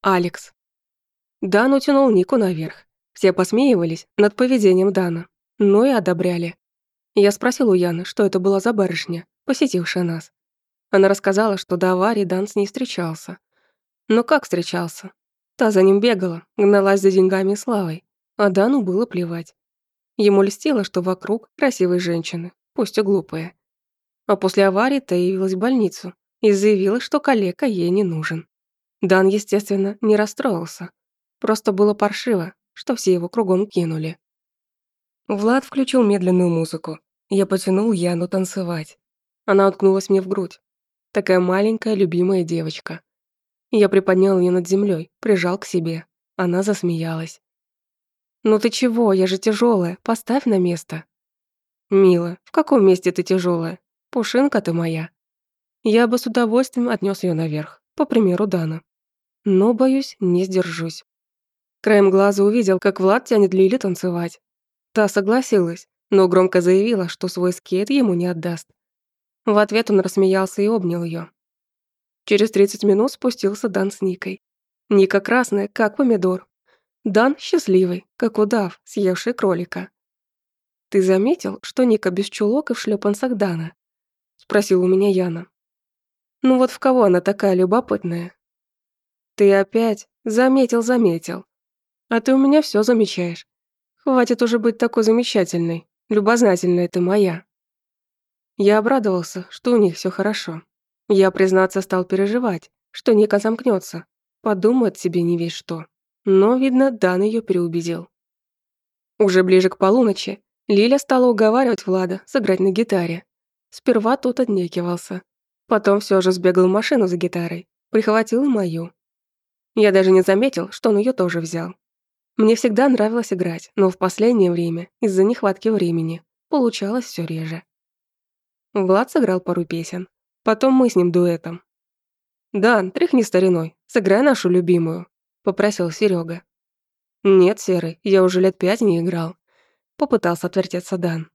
Алекс. Дан утянул Нику наверх. Все посмеивались над поведением Дана, но и одобряли. Я спросил у Яны, что это была за барышня, посетившая нас. Она рассказала, что до аварии Дан с ней встречался. Но как встречался? Та за ним бегала, гналась за деньгами и славой, а Дану было плевать. Ему льстило, что вокруг красивые женщины, пусть и глупые. А после аварии-то явилась в больницу и заявила, что калека ей не нужен. Дан, естественно, не расстроился. Просто было паршиво, что все его кругом кинули. Влад включил медленную музыку. Я потянул Яну танцевать. Она уткнулась мне в грудь. Такая маленькая, любимая девочка. Я приподнял ее над землей, прижал к себе. Она засмеялась. «Ну ты чего, я же тяжелая, поставь на место». «Мила, в каком месте ты тяжелая? Пушинка ты моя». Я бы с удовольствием отнес ее наверх, по примеру Дана но, боюсь, не сдержусь. Краем глаза увидел, как Влад тянет Лили танцевать. Та согласилась, но громко заявила, что свой скейт ему не отдаст. В ответ он рассмеялся и обнял ее. Через 30 минут спустился Дан с Никой. Ника красная, как помидор. Дан счастливый, как удав, съевший кролика. «Ты заметил, что Ника без чулок и в шлепанцах Дана?» — спросил у меня Яна. «Ну вот в кого она такая любопытная?» «Ты опять? Заметил, заметил. А ты у меня все замечаешь. Хватит уже быть такой замечательной. Любознательная ты моя». Я обрадовался, что у них все хорошо. Я, признаться, стал переживать, что Ника замкнется, подумает себе не весь что. Но, видно, Дан ее переубедил. Уже ближе к полуночи Лиля стала уговаривать Влада сыграть на гитаре. Сперва тот отнекивался. Потом все же сбегал в машину за гитарой, прихватил мою. Я даже не заметил, что он ее тоже взял. Мне всегда нравилось играть, но в последнее время, из-за нехватки времени, получалось все реже. Влад сыграл пару песен. Потом мы с ним дуэтом. «Дан, тряхни стариной, сыграй нашу любимую», — попросил Серега. «Нет, Серый, я уже лет пять не играл», — попытался отвертеться Дан.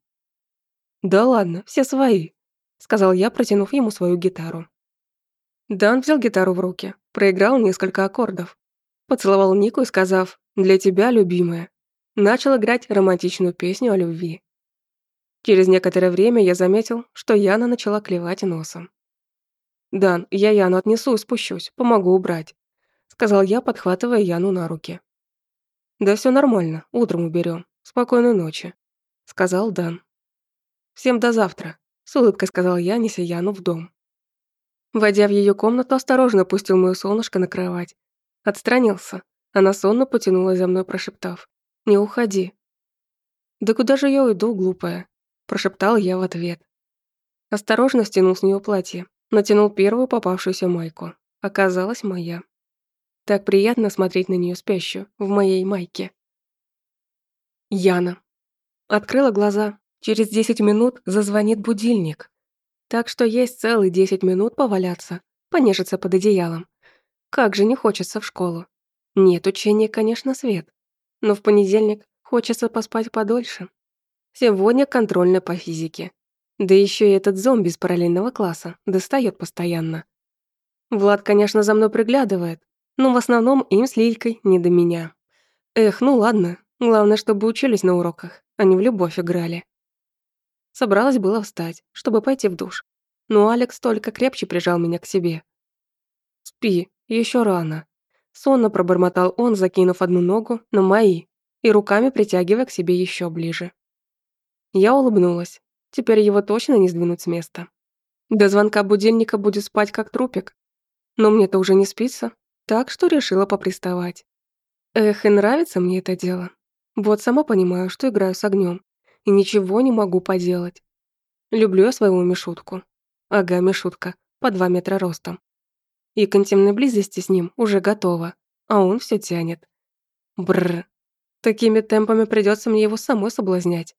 «Да ладно, все свои», — сказал я, протянув ему свою гитару. Дан взял гитару в руки, проиграл несколько аккордов. Поцеловал Нику, сказав «Для тебя, любимая». Начал играть романтичную песню о любви. Через некоторое время я заметил, что Яна начала клевать носом. «Дан, я Яну отнесу и спущусь, помогу убрать», сказал я, подхватывая Яну на руки. «Да все нормально, утром уберем. Спокойной ночи», сказал Дан. «Всем до завтра», с улыбкой сказал я, неся Яну в дом. Войдя в ее комнату, осторожно опустил мою солнышко на кровать. Отстранился. Она сонно потянулась за мной, прошептав. «Не уходи». «Да куда же я уйду, глупая?» Прошептал я в ответ. Осторожно стянул с нее платье. Натянул первую попавшуюся майку. Оказалась моя. Так приятно смотреть на нее спящую, в моей майке. Яна. Открыла глаза. Через десять минут зазвонит будильник так что есть целые 10 минут поваляться, понежиться под одеялом. Как же не хочется в школу. Нет, учения, конечно, свет. Но в понедельник хочется поспать подольше. Сегодня контрольная по физике. Да еще и этот зомби из параллельного класса достает постоянно. Влад, конечно, за мной приглядывает, но в основном им с Лилькой не до меня. Эх, ну ладно, главное, чтобы учились на уроках, а не в любовь играли. Собралась было встать, чтобы пойти в душ. Но Алекс только крепче прижал меня к себе. «Спи, еще рано». Сонно пробормотал он, закинув одну ногу на мои и руками притягивая к себе еще ближе. Я улыбнулась. Теперь его точно не сдвинуть с места. До звонка будильника будет спать как трупик. Но мне-то уже не спится, так что решила поприставать. Эх, и нравится мне это дело. Вот сама понимаю, что играю с огнем, и ничего не могу поделать. Люблю я своего Мишутку. Ага, Мишутка, по два метра ростом. И к интимной близости с ним уже готова, а он все тянет. Бррр. Такими темпами придется мне его самой соблазнять.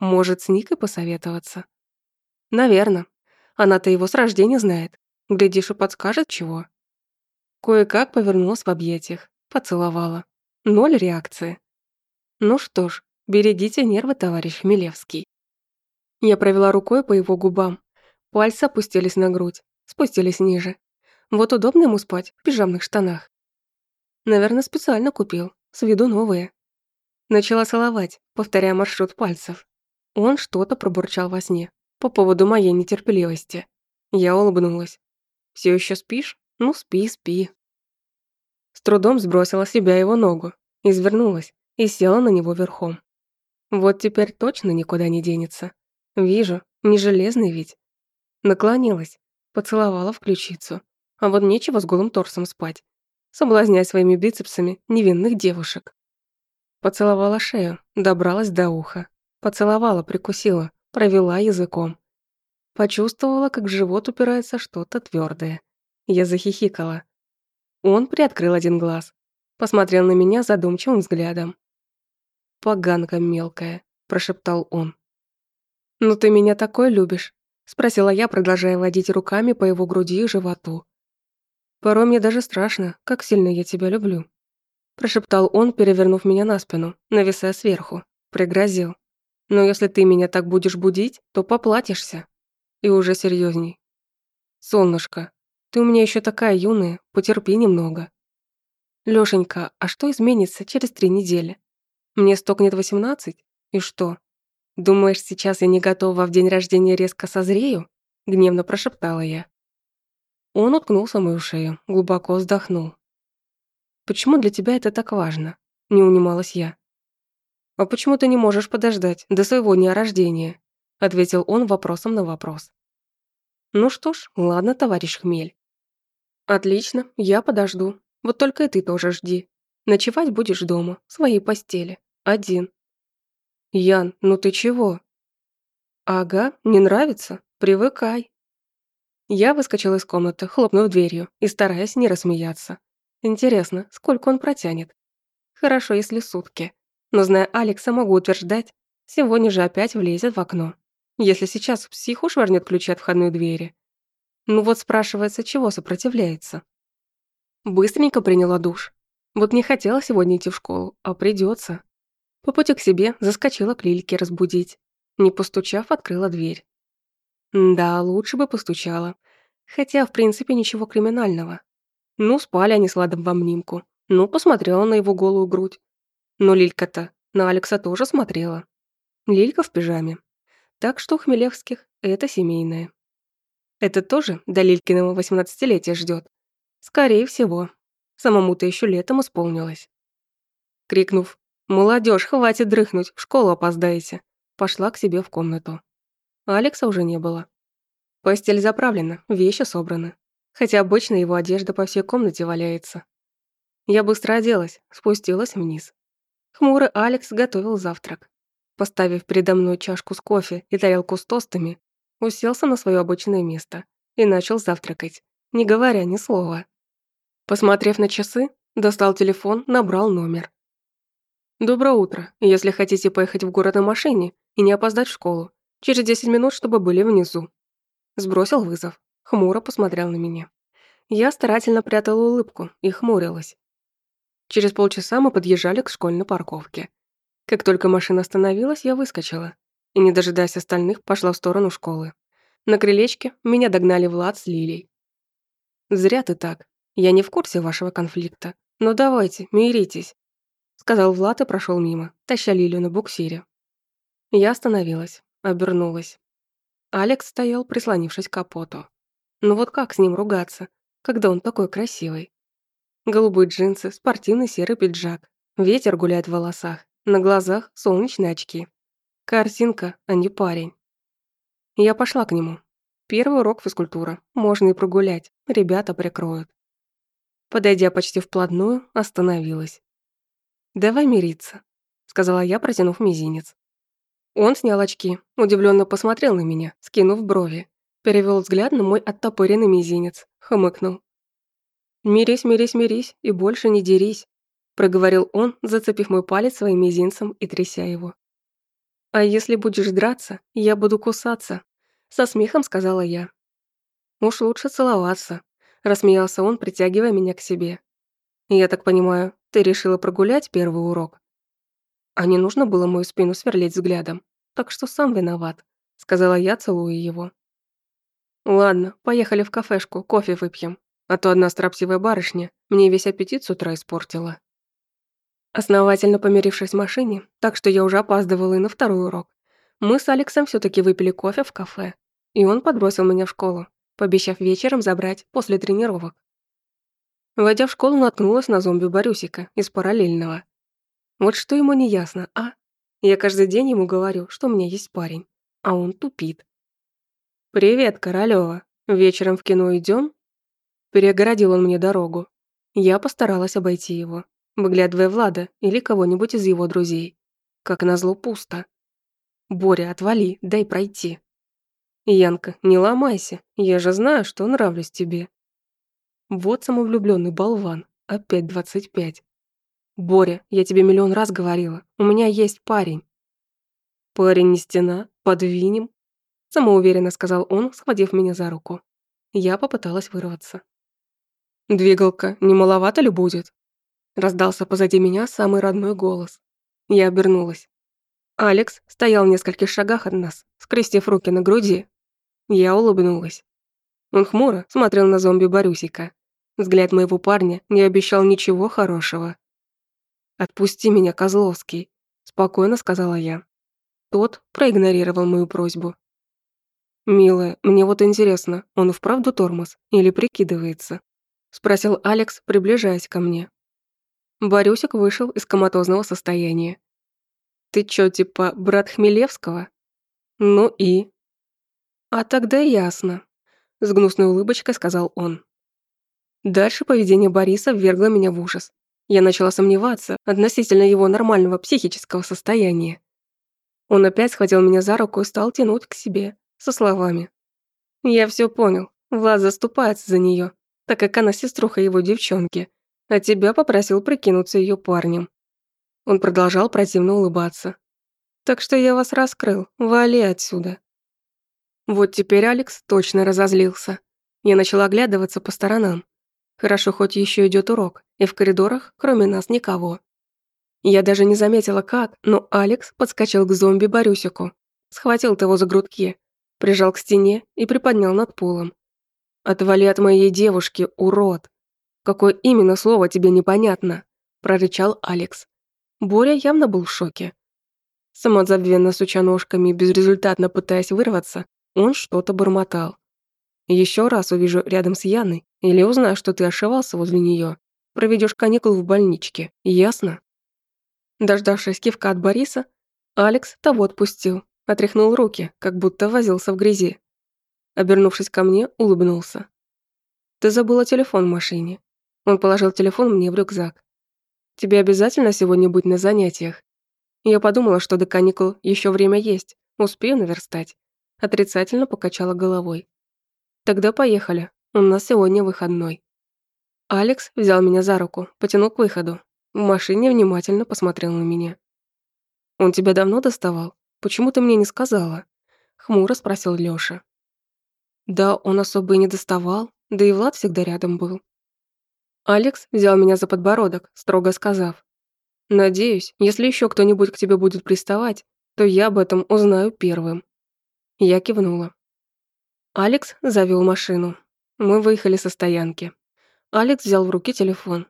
Может, с Никой посоветоваться? Наверно. Она-то его с рождения знает. Глядишь, и подскажет чего. Кое-как повернулась в объятиях, поцеловала. Ноль реакции. Ну что ж, Берегите нервы, товарищ Милевский». Я провела рукой по его губам. Пальцы опустились на грудь, спустились ниже. Вот удобно ему спать в пижамных штанах. Наверное, специально купил, с виду новые. Начала целовать, повторяя маршрут пальцев. Он что-то пробурчал во сне по поводу моей нетерпеливости. Я улыбнулась. «Все еще спишь? Ну, спи, спи». С трудом сбросила с себя его ногу, извернулась и села на него верхом. Вот теперь точно никуда не денется. Вижу, не железный ведь. Наклонилась, поцеловала в ключицу. А вот нечего с голым торсом спать, соблазняя своими бицепсами невинных девушек. Поцеловала шею, добралась до уха. Поцеловала, прикусила, провела языком. Почувствовала, как в живот упирается что-то твердое. Я захихикала. Он приоткрыл один глаз. Посмотрел на меня задумчивым взглядом поганка мелкая», – прошептал он. Но «Ну, ты меня такой любишь», – спросила я, продолжая водить руками по его груди и животу. «Порой мне даже страшно, как сильно я тебя люблю», – прошептал он, перевернув меня на спину, нависая сверху. Пригрозил. «Но если ты меня так будешь будить, то поплатишься». И уже серьезней. «Солнышко, ты у меня еще такая юная, потерпи немного». «Лёшенька, а что изменится через три недели?» Мне стукнет 18? И что? Думаешь, сейчас я не готова а в день рождения резко созрею? Гневно прошептала я. Он уткнулся в мою шею, глубоко вздохнул. «Почему для тебя это так важно?» – не унималась я. «А почему ты не можешь подождать до своего дня рождения?» – ответил он вопросом на вопрос. «Ну что ж, ладно, товарищ Хмель». «Отлично, я подожду. Вот только и ты тоже жди. Ночевать будешь дома, в своей постели. Один. Ян, ну ты чего? Ага, не нравится? Привыкай. Я выскочила из комнаты, хлопнув дверью и стараясь не рассмеяться. Интересно, сколько он протянет? Хорошо, если сутки. Но зная Алекса, могу утверждать, сегодня же опять влезет в окно. Если сейчас в психу швырнет ключи от входной двери. Ну вот спрашивается, чего сопротивляется. Быстренько приняла душ. Вот не хотела сегодня идти в школу, а придется. По пути к себе заскочила к Лильке разбудить. Не постучав, открыла дверь. Да, лучше бы постучала. Хотя, в принципе, ничего криминального. Ну, спали они с Ладом в обнимку. Ну, посмотрела на его голую грудь. Но Лилька-то на Алекса тоже смотрела. Лилька в пижаме. Так что у Хмелевских это семейное. Это тоже до Лилькиного восемнадцатилетия ждет. Скорее всего. Самому-то еще летом исполнилось. Крикнув Молодежь, хватит дрыхнуть, в школу опоздаете. Пошла к себе в комнату. Алекса уже не было. Постель заправлена, вещи собраны. Хотя обычно его одежда по всей комнате валяется. Я быстро оделась, спустилась вниз. Хмурый Алекс готовил завтрак. Поставив передо мной чашку с кофе и тарелку с тостами, уселся на свое обычное место и начал завтракать, не говоря ни слова. Посмотрев на часы, достал телефон, набрал номер. «Доброе утро. Если хотите поехать в город на машине и не опоздать в школу, через 10 минут, чтобы были внизу». Сбросил вызов. Хмуро посмотрел на меня. Я старательно прятала улыбку и хмурилась. Через полчаса мы подъезжали к школьной парковке. Как только машина остановилась, я выскочила и, не дожидаясь остальных, пошла в сторону школы. На крылечке меня догнали Влад с Лилей. «Зря ты так. Я не в курсе вашего конфликта. Но давайте, миритесь сказал Влад и прошел мимо, таща Лилю на буксире. Я остановилась, обернулась. Алекс стоял, прислонившись к капоту. Ну вот как с ним ругаться, когда он такой красивый? Голубые джинсы, спортивный серый пиджак. Ветер гуляет в волосах, на глазах солнечные очки. Картинка, а не парень. Я пошла к нему. Первый урок физкультура. Можно и прогулять, ребята прикроют. Подойдя почти вплотную, остановилась. «Давай мириться», — сказала я, протянув мизинец. Он снял очки, удивленно посмотрел на меня, скинув брови, перевел взгляд на мой оттопыренный мизинец, хмыкнул. «Мирись, мирись, мирись и больше не дерись», — проговорил он, зацепив мой палец своим мизинцем и тряся его. «А если будешь драться, я буду кусаться», — со смехом сказала я. «Уж лучше целоваться», — рассмеялся он, притягивая меня к себе. Я так понимаю, ты решила прогулять первый урок? А не нужно было мою спину сверлить взглядом, так что сам виноват, сказала я, целуя его. Ладно, поехали в кафешку, кофе выпьем, а то одна строптивая барышня мне весь аппетит с утра испортила. Основательно помирившись в машине, так что я уже опаздывала и на второй урок, мы с Алексом все таки выпили кофе в кафе, и он подбросил меня в школу, пообещав вечером забрать после тренировок. Войдя в школу, наткнулась на зомби Борюсика из параллельного. Вот что ему не ясно, а? Я каждый день ему говорю, что у меня есть парень, а он тупит. «Привет, Королёва. Вечером в кино идем? Перегородил он мне дорогу. Я постаралась обойти его, выглядывая Влада или кого-нибудь из его друзей. Как назло, пусто. «Боря, отвали, дай пройти». «Янка, не ломайся, я же знаю, что нравлюсь тебе. Вот самовлюбленный болван. Опять двадцать пять. «Боря, я тебе миллион раз говорила. У меня есть парень». «Парень не стена. Подвинем», — самоуверенно сказал он, схватив меня за руку. Я попыталась вырваться. «Двигалка, не маловато ли будет?» Раздался позади меня самый родной голос. Я обернулась. Алекс стоял в нескольких шагах от нас, скрестив руки на груди. Я улыбнулась. Он хмуро смотрел на зомби Борюсика, Взгляд моего парня не обещал ничего хорошего. «Отпусти меня, Козловский», — спокойно сказала я. Тот проигнорировал мою просьбу. «Милая, мне вот интересно, он и вправду тормоз или прикидывается?» — спросил Алекс, приближаясь ко мне. Борюсик вышел из коматозного состояния. «Ты чё, типа брат Хмелевского?» «Ну и?» «А тогда ясно», — с гнусной улыбочкой сказал он. Дальше поведение Бориса ввергло меня в ужас. Я начала сомневаться относительно его нормального психического состояния. Он опять схватил меня за руку и стал тянуть к себе, со словами. «Я все понял. Влад заступается за нее, так как она сеструха его девчонки, а тебя попросил прикинуться ее парнем». Он продолжал противно улыбаться. «Так что я вас раскрыл. Вали отсюда». Вот теперь Алекс точно разозлился. Я начала оглядываться по сторонам. Хорошо, хоть еще идет урок, и в коридорах, кроме нас, никого. Я даже не заметила, как, но Алекс подскочил к зомби Борюсику, схватил того за грудки, прижал к стене и приподнял над полом. «Отвали от моей девушки, урод!» «Какое именно слово тебе непонятно?» – прорычал Алекс. Боря явно был в шоке. Самозабвенно суча ножками и безрезультатно пытаясь вырваться, он что-то бормотал. «Еще раз увижу рядом с Яной, или узнаю, что ты ошивался возле нее. Проведешь каникулы в больничке, ясно?» Дождавшись кивка от Бориса, Алекс того отпустил, отряхнул руки, как будто возился в грязи. Обернувшись ко мне, улыбнулся. «Ты забыла телефон в машине». Он положил телефон мне в рюкзак. «Тебе обязательно сегодня быть на занятиях?» Я подумала, что до каникул еще время есть, успею наверстать. Отрицательно покачала головой. «Тогда поехали. У нас сегодня выходной. Алекс взял меня за руку, потянул к выходу. В машине внимательно посмотрел на меня. «Он тебя давно доставал? Почему ты мне не сказала?» Хмуро спросил Лёша. «Да, он особо и не доставал, да и Влад всегда рядом был». Алекс взял меня за подбородок, строго сказав. «Надеюсь, если еще кто-нибудь к тебе будет приставать, то я об этом узнаю первым». Я кивнула. Алекс завел машину, мы выехали со стоянки. Алекс взял в руки телефон.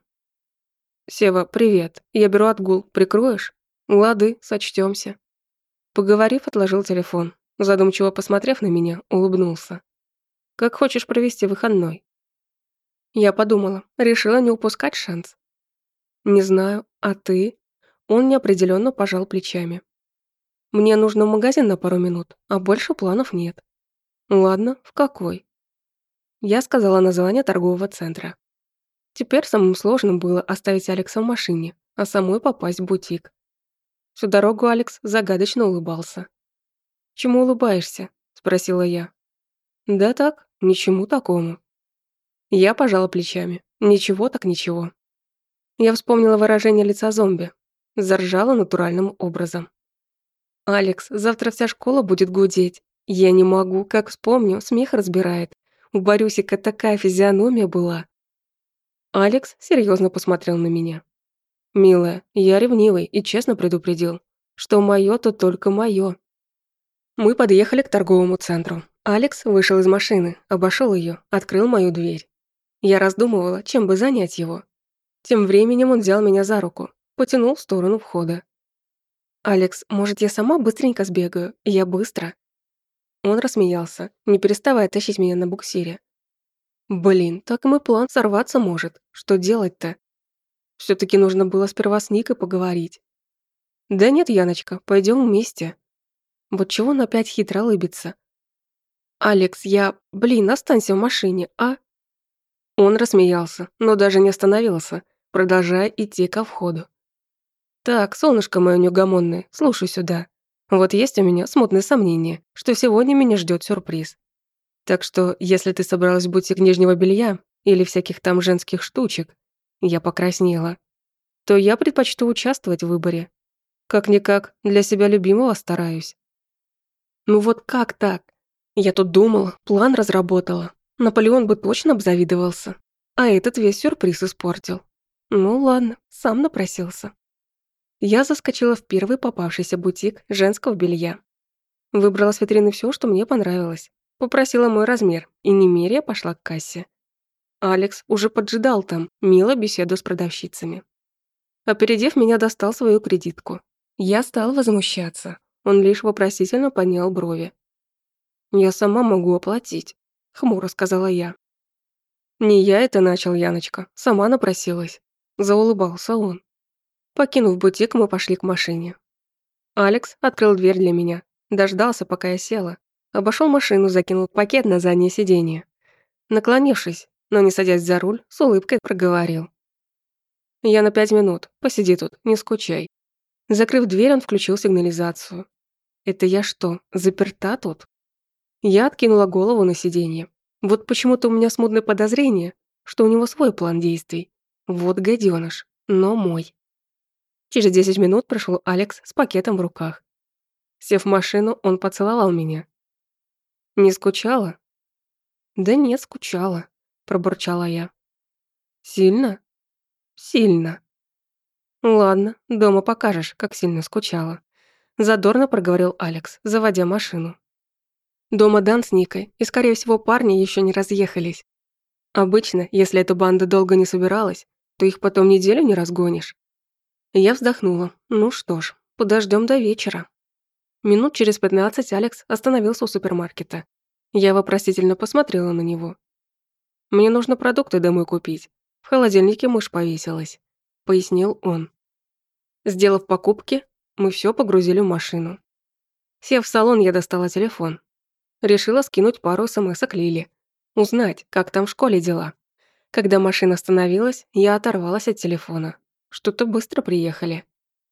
«Сева, привет. Я беру отгул. Прикроешь?» «Лады, сочтёмся». Поговорив, отложил телефон. Задумчиво посмотрев на меня, улыбнулся. «Как хочешь провести выходной?» Я подумала, решила не упускать шанс. «Не знаю, а ты?» Он неопределенно пожал плечами. «Мне нужно в магазин на пару минут, а больше планов нет». «Ладно, в какой?» Я сказала название торгового центра. Теперь самым сложным было оставить Алекса в машине, а самой попасть в бутик. Всю дорогу Алекс загадочно улыбался. «Чему улыбаешься?» – спросила я. «Да так, ничему такому». Я пожала плечами. Ничего так ничего. Я вспомнила выражение лица зомби. Заржала натуральным образом. «Алекс, завтра вся школа будет гудеть. Я не могу, как вспомню, смех разбирает. У Борюсика такая физиономия была. Алекс серьезно посмотрел на меня. «Милая, я ревнивый и честно предупредил, что мое то только мое. Мы подъехали к торговому центру. Алекс вышел из машины, обошел ее, открыл мою дверь. Я раздумывала, чем бы занять его. Тем временем он взял меня за руку, потянул в сторону входа. «Алекс, может, я сама быстренько сбегаю? Я быстро. Он рассмеялся, не переставая тащить меня на буксире. Блин, так и мой план сорваться может. Что делать-то? все таки нужно было сперва с Никой поговорить. Да нет, Яночка, пойдем вместе. Вот чего он опять хитро лыбится? Алекс, я... Блин, останься в машине, а? Он рассмеялся, но даже не остановился, продолжая идти ко входу. «Так, солнышко мое неугомонное, слушай сюда. Вот есть у меня смутные сомнения, что сегодня меня ждет сюрприз. Так что, если ты собралась в бутик нижнего белья или всяких там женских штучек, я покраснела, то я предпочту участвовать в выборе. Как-никак, для себя любимого стараюсь. Ну вот как так? Я тут думала, план разработала. Наполеон бы точно обзавидовался. А этот весь сюрприз испортил. Ну ладно, сам напросился я заскочила в первый попавшийся бутик женского белья. Выбрала с витрины все, что мне понравилось. Попросила мой размер, и немерия пошла к кассе. Алекс уже поджидал там, мило беседу с продавщицами. Опередив меня, достал свою кредитку. Я стал возмущаться. Он лишь вопросительно поднял брови. «Я сама могу оплатить», — хмуро сказала я. «Не я это начал, Яночка. Сама напросилась». Заулыбался он. Покинув бутик, мы пошли к машине. Алекс открыл дверь для меня, дождался, пока я села. Обошел машину, закинул пакет на заднее сиденье. Наклонившись, но не садясь за руль, с улыбкой проговорил. «Я на пять минут. Посиди тут, не скучай». Закрыв дверь, он включил сигнализацию. «Это я что, заперта тут?» Я откинула голову на сиденье. Вот почему-то у меня смутное подозрение, что у него свой план действий. Вот гаденыш, но мой. Через 10 минут пришел Алекс с пакетом в руках. Сев в машину, он поцеловал меня. «Не скучала?» «Да нет, скучала», — пробурчала я. «Сильно?» «Сильно». «Ладно, дома покажешь, как сильно скучала», — задорно проговорил Алекс, заводя машину. Дома Дан с Никой, и, скорее всего, парни еще не разъехались. Обычно, если эта банда долго не собиралась, то их потом неделю не разгонишь. Я вздохнула. Ну что ж, подождем до вечера. Минут через 15 Алекс остановился у супермаркета. Я вопросительно посмотрела на него. «Мне нужно продукты домой купить. В холодильнике мышь повесилась», — пояснил он. Сделав покупки, мы все погрузили в машину. Сев в салон, я достала телефон. Решила скинуть пару смс к Лиле. Узнать, как там в школе дела. Когда машина остановилась, я оторвалась от телефона что-то быстро приехали.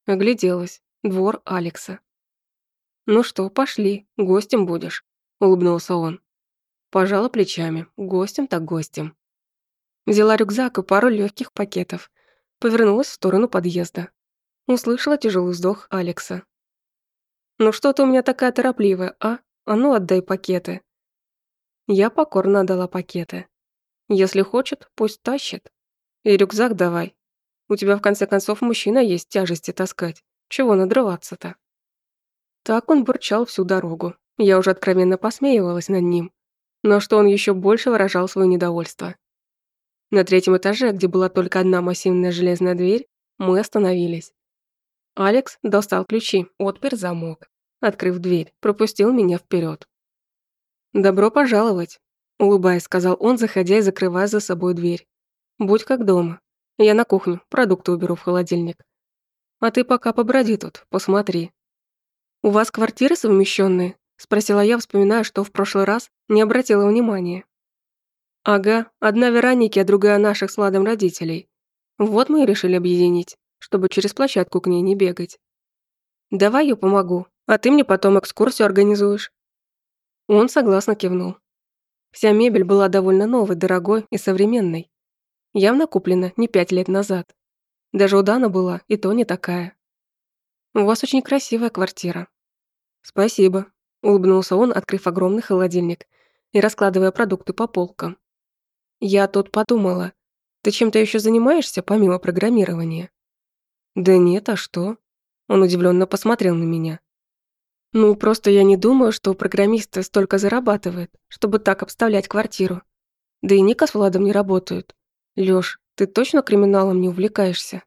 Огляделась. Двор Алекса. «Ну что, пошли, гостем будешь», — улыбнулся он. Пожала плечами, гостем так гостем. Взяла рюкзак и пару легких пакетов. Повернулась в сторону подъезда. Услышала тяжелый вздох Алекса. «Ну что ты у меня такая торопливая, а? А ну отдай пакеты». Я покорно отдала пакеты. «Если хочет, пусть тащит. И рюкзак давай, у тебя, в конце концов, мужчина есть тяжести таскать. Чего надрываться-то?» Так он бурчал всю дорогу. Я уже откровенно посмеивалась над ним. Но что он еще больше выражал свое недовольство. На третьем этаже, где была только одна массивная железная дверь, мы остановились. Алекс достал ключи, отпер замок. Открыв дверь, пропустил меня вперед. «Добро пожаловать», – улыбаясь, сказал он, заходя и закрывая за собой дверь. «Будь как дома, я на кухню, продукты уберу в холодильник. А ты пока поброди тут, посмотри. У вас квартиры совмещенные? Спросила я, вспоминая, что в прошлый раз не обратила внимания. Ага, одна Вероники, а другая наших с Ладом родителей. Вот мы и решили объединить, чтобы через площадку к ней не бегать. Давай я помогу, а ты мне потом экскурсию организуешь. Он согласно кивнул. Вся мебель была довольно новой, дорогой и современной. Явно куплена не пять лет назад. Даже у Дана была, и то не такая. У вас очень красивая квартира. Спасибо, улыбнулся он, открыв огромный холодильник и раскладывая продукты по полкам. Я тут подумала, ты чем-то еще занимаешься помимо программирования? Да нет, а что? Он удивленно посмотрел на меня. Ну, просто я не думаю, что программисты столько зарабатывают, чтобы так обставлять квартиру. Да и Ника с Владом не работают. Лёш, ты точно криминалом не увлекаешься?»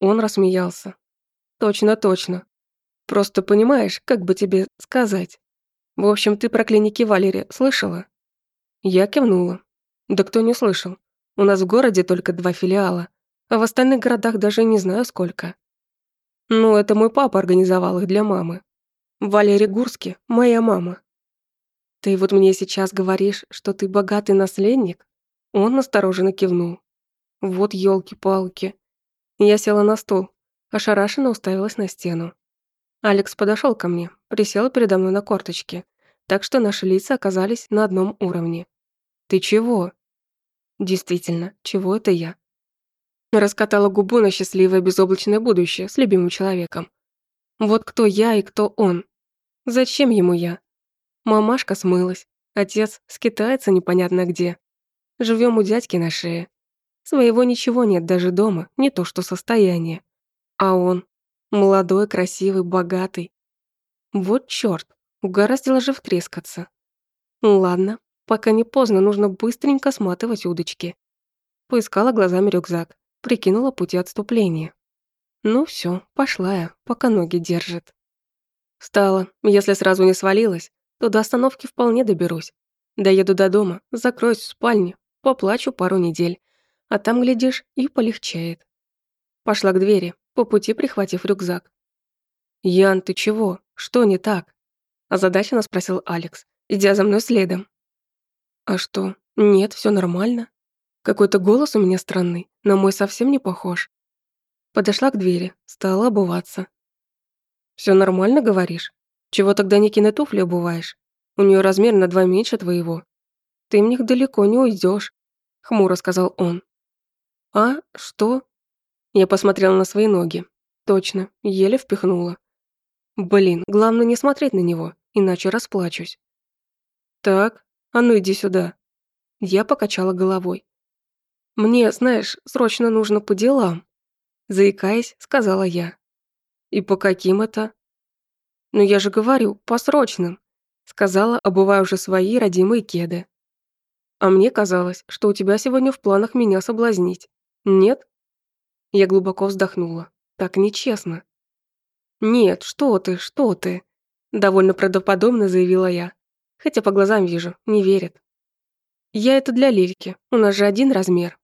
Он рассмеялся. «Точно, точно. Просто понимаешь, как бы тебе сказать. В общем, ты про клиники Валери слышала?» Я кивнула. «Да кто не слышал? У нас в городе только два филиала, а в остальных городах даже не знаю сколько». «Ну, это мой папа организовал их для мамы. Валерий Гурский – моя мама». «Ты вот мне сейчас говоришь, что ты богатый наследник?» Он настороженно кивнул. Вот елки-палки. Я села на стул, ошарашенно уставилась на стену. Алекс подошел ко мне, присел передо мной на корточки, так что наши лица оказались на одном уровне. «Ты чего?» «Действительно, чего это я?» Раскатала губу на счастливое безоблачное будущее с любимым человеком. Вот кто я и кто он. Зачем ему я? Мамашка смылась, отец скитается непонятно где. Живем у дядьки на шее. Своего ничего нет даже дома, не то что состояние. А он молодой, красивый, богатый. Вот черт, угораздило же втрескаться. Ладно, пока не поздно, нужно быстренько сматывать удочки. Поискала глазами рюкзак, прикинула пути отступления. Ну все, пошла я, пока ноги держит. Встала, если сразу не свалилась, то до остановки вполне доберусь. Доеду до дома, закроюсь в спальне, поплачу пару недель, а там, глядишь, и полегчает. Пошла к двери, по пути прихватив рюкзак. «Ян, ты чего? Что не так?» озадаченно спросил Алекс, идя за мной следом. «А что? Нет, все нормально. Какой-то голос у меня странный, на мой совсем не похож». Подошла к двери, стала обуваться. Все нормально, говоришь? Чего тогда не кинотуфли обуваешь? У нее размер на два меньше твоего ты мне далеко не уйдешь», — хмуро сказал он. «А? Что?» Я посмотрела на свои ноги. Точно, еле впихнула. Блин, главное не смотреть на него, иначе расплачусь. «Так, а ну иди сюда». Я покачала головой. «Мне, знаешь, срочно нужно по делам», — заикаясь, сказала я. «И по каким это?» «Ну я же говорю, по срочным», — сказала, обувая уже свои родимые кеды. А мне казалось, что у тебя сегодня в планах меня соблазнить. Нет? Я глубоко вздохнула. Так нечестно. Нет, что ты, что ты? Довольно правдоподобно заявила я. Хотя по глазам вижу, не верит. Я это для лирики, у нас же один размер.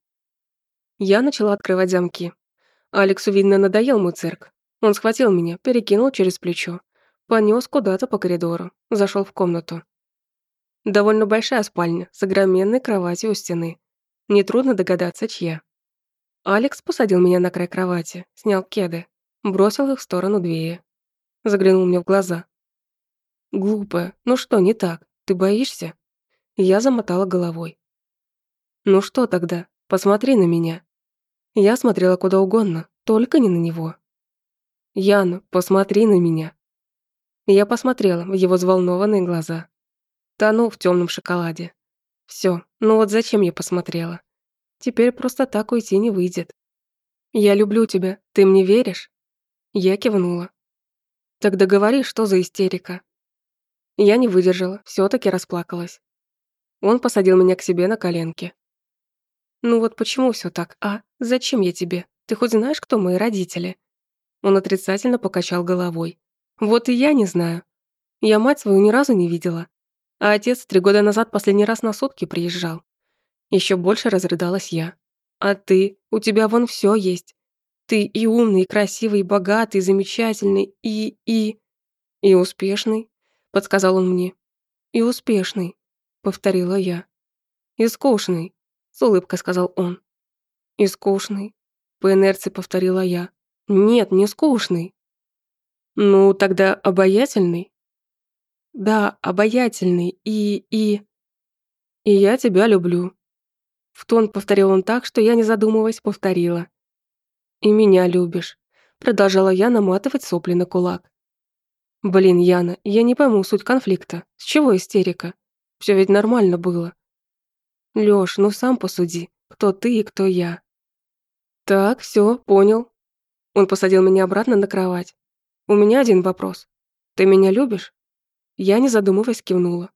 Я начала открывать замки. Алексу, видно, надоел мой цирк. Он схватил меня, перекинул через плечо. понёс куда-то по коридору, зашёл в комнату. Довольно большая спальня с огроменной кроватью у стены. Нетрудно догадаться, чья. Алекс посадил меня на край кровати, снял кеды, бросил их в сторону двери. Заглянул мне в глаза. «Глупая, ну что не так? Ты боишься?» Я замотала головой. «Ну что тогда? Посмотри на меня». Я смотрела куда угодно, только не на него. «Ян, посмотри на меня». Я посмотрела в его взволнованные глаза тонул в темном шоколаде. Все, ну вот зачем я посмотрела? Теперь просто так уйти не выйдет. Я люблю тебя, ты мне веришь? Я кивнула. Так договори, что за истерика. Я не выдержала, все таки расплакалась. Он посадил меня к себе на коленки. Ну вот почему все так, а? Зачем я тебе? Ты хоть знаешь, кто мои родители? Он отрицательно покачал головой. Вот и я не знаю. Я мать свою ни разу не видела а отец три года назад последний раз на сутки приезжал. Еще больше разрыдалась я. А ты? У тебя вон все есть. Ты и умный, и красивый, и богатый, и замечательный, и... и... И успешный, подсказал он мне. И успешный, повторила я. И скучный, с улыбкой сказал он. И скучный, по инерции повторила я. Нет, не скучный. Ну, тогда обаятельный, да, обаятельный и... и... И я тебя люблю. В тон повторил он так, что я, не задумываясь, повторила. И меня любишь. Продолжала я наматывать сопли на кулак. Блин, Яна, я не пойму суть конфликта. С чего истерика? Все ведь нормально было. Лёш, ну сам посуди, кто ты и кто я. Так, все, понял. Он посадил меня обратно на кровать. У меня один вопрос. Ты меня любишь? Я, не задумываясь, кивнула.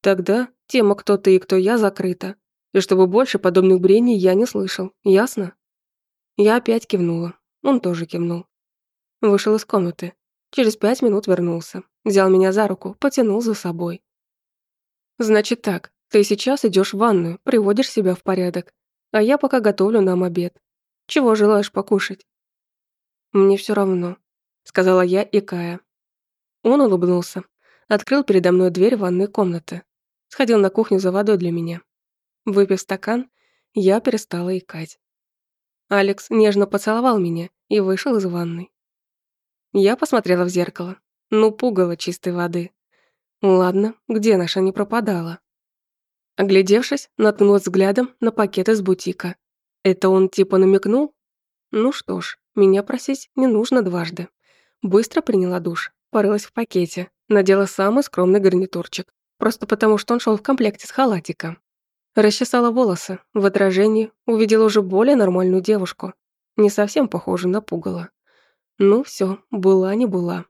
Тогда тема «Кто ты и кто я» закрыта. И чтобы больше подобных брений я не слышал. Ясно? Я опять кивнула. Он тоже кивнул. Вышел из комнаты. Через пять минут вернулся. Взял меня за руку, потянул за собой. «Значит так, ты сейчас идешь в ванную, приводишь себя в порядок, а я пока готовлю нам обед. Чего желаешь покушать?» «Мне все равно», — сказала я и Кая. Он улыбнулся, открыл передо мной дверь ванной комнаты. Сходил на кухню за водой для меня. Выпив стакан, я перестала икать. Алекс нежно поцеловал меня и вышел из ванной. Я посмотрела в зеркало. Ну, пугало чистой воды. Ладно, где наша не пропадала? Оглядевшись, наткнулась взглядом на пакет из бутика. Это он типа намекнул? Ну что ж, меня просить не нужно дважды. Быстро приняла душ, порылась в пакете. Надела самый скромный гарнитурчик, просто потому что он шел в комплекте с халатиком. Расчесала волосы, в отражении увидела уже более нормальную девушку, не совсем похожую на пугало. Ну все, была не была.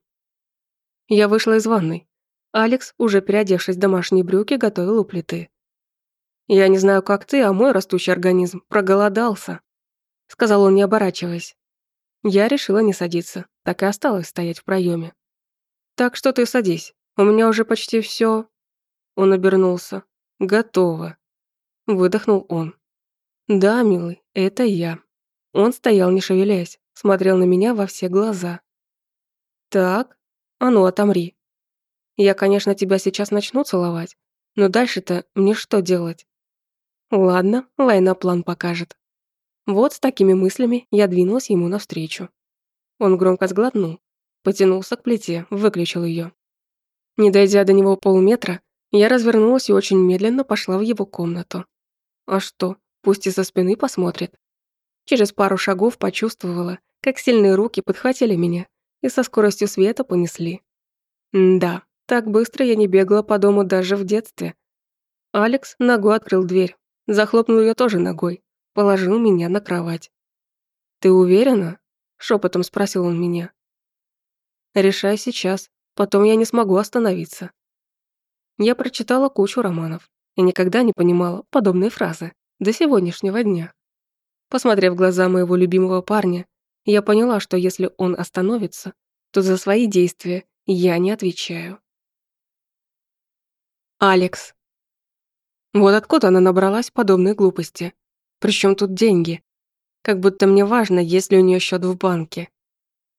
Я вышла из ванной. Алекс, уже переодевшись в домашние брюки, готовил у плиты. «Я не знаю, как ты, а мой растущий организм проголодался», — сказал он, не оборачиваясь. Я решила не садиться, так и осталась стоять в проеме. Так что ты садись. У меня уже почти все. Он обернулся. Готово. Выдохнул он. Да, милый, это я. Он стоял, не шевелясь, смотрел на меня во все глаза. Так, а ну отомри. Я, конечно, тебя сейчас начну целовать, но дальше-то мне что делать? Ладно, Лайна план покажет. Вот с такими мыслями я двинулась ему навстречу. Он громко сглотнул, потянулся к плите, выключил ее. Не дойдя до него полметра, я развернулась и очень медленно пошла в его комнату. А что, пусть из-за спины посмотрит. Через пару шагов почувствовала, как сильные руки подхватили меня и со скоростью света понесли. М да, так быстро я не бегала по дому даже в детстве. Алекс ногой открыл дверь, захлопнул ее тоже ногой, положил меня на кровать. «Ты уверена?» – шепотом спросил он меня. Решай сейчас, потом я не смогу остановиться. Я прочитала кучу романов и никогда не понимала подобные фразы до сегодняшнего дня. Посмотрев в глаза моего любимого парня, я поняла, что если он остановится, то за свои действия я не отвечаю. Алекс. Вот откуда она набралась подобной глупости. Причем тут деньги. Как будто мне важно, есть ли у нее счет в банке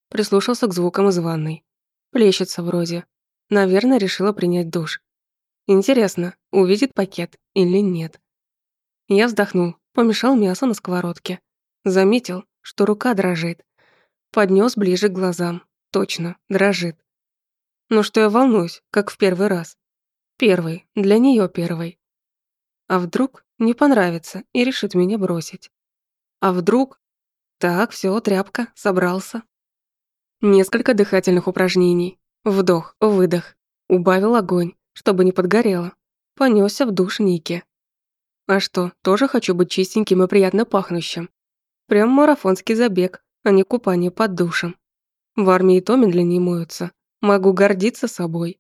прислушался к звукам из ванной. Плещется вроде. Наверное, решила принять душ. Интересно, увидит пакет или нет. Я вздохнул, помешал мясо на сковородке. Заметил, что рука дрожит. Поднес ближе к глазам. Точно, дрожит. Но что я волнуюсь, как в первый раз. Первый, для нее первый. А вдруг не понравится и решит меня бросить? А вдруг... Так, все, тряпка, собрался, Несколько дыхательных упражнений. Вдох, выдох. Убавил огонь, чтобы не подгорело. Понесся в душ Ники. А что, тоже хочу быть чистеньким и приятно пахнущим. Прям марафонский забег, а не купание под душем. В армии то медленнее моются. Могу гордиться собой.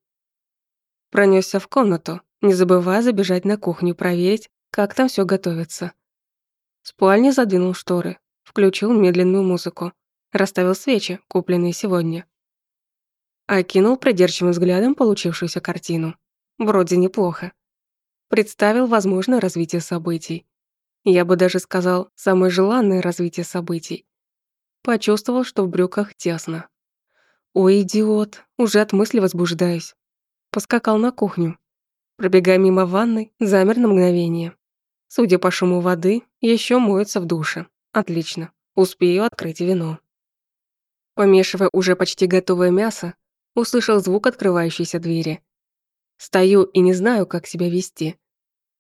Пронесся в комнату, не забывая забежать на кухню проверить, как там все готовится. В спальне задвинул шторы, включил медленную музыку, расставил свечи, купленные сегодня. Окинул придирчивым взглядом получившуюся картину. Вроде неплохо. Представил возможное развитие событий. Я бы даже сказал, самое желанное развитие событий. Почувствовал, что в брюках тесно. «Ой, идиот, уже от мысли возбуждаюсь». Поскакал на кухню. Пробегая мимо ванной, замер на мгновение. Судя по шуму воды, еще моются в душе. Отлично, успею открыть вино помешивая уже почти готовое мясо, услышал звук открывающейся двери. Стою и не знаю, как себя вести.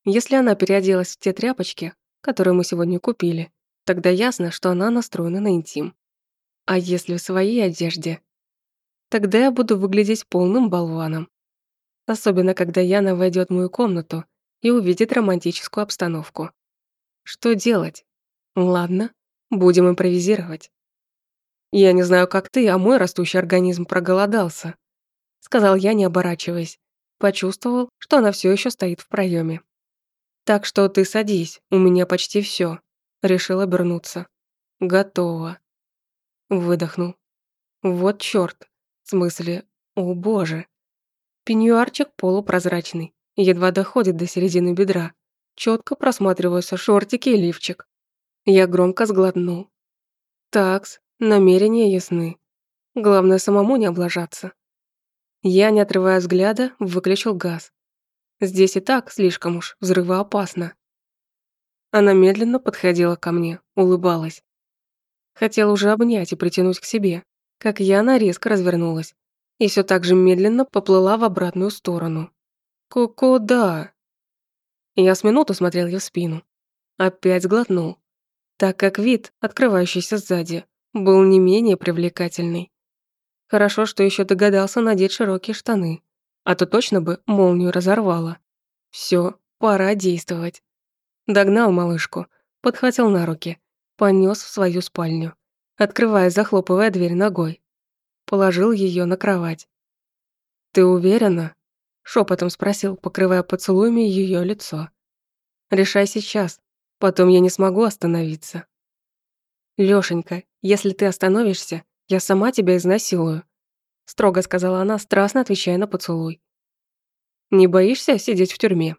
Если она переоделась в те тряпочки, которые мы сегодня купили, тогда ясно, что она настроена на интим. А если в своей одежде? Тогда я буду выглядеть полным болваном. Особенно, когда Яна войдет в мою комнату и увидит романтическую обстановку. Что делать? Ладно, будем импровизировать. «Я не знаю, как ты, а мой растущий организм проголодался», — сказал я, не оборачиваясь. Почувствовал, что она все еще стоит в проеме. «Так что ты садись, у меня почти все. решил обернуться. «Готово». Выдохнул. «Вот чёрт, В смысле, о боже». Пеньюарчик полупрозрачный, едва доходит до середины бедра. Четко просматриваются шортики и лифчик. Я громко сглотнул. «Такс, Намерения ясны. Главное, самому не облажаться. Я, не отрывая взгляда, выключил газ. Здесь и так слишком уж взрывоопасно. Она медленно подходила ко мне, улыбалась. Хотел уже обнять и притянуть к себе, как Яна резко развернулась и все так же медленно поплыла в обратную сторону. «Ку-ку-да!» Я с минуту смотрел ей в спину. Опять сглотнул, так как вид, открывающийся сзади, был не менее привлекательный. Хорошо, что еще догадался надеть широкие штаны, а то точно бы молнию разорвало. Все, пора действовать. Догнал малышку, подхватил на руки, понес в свою спальню, открывая, захлопывая дверь ногой. Положил ее на кровать. «Ты уверена?» — шепотом спросил, покрывая поцелуями ее лицо. «Решай сейчас, потом я не смогу остановиться». «Лёшенька, если ты остановишься, я сама тебя изнасилую», строго сказала она, страстно отвечая на поцелуй. «Не боишься сидеть в тюрьме?»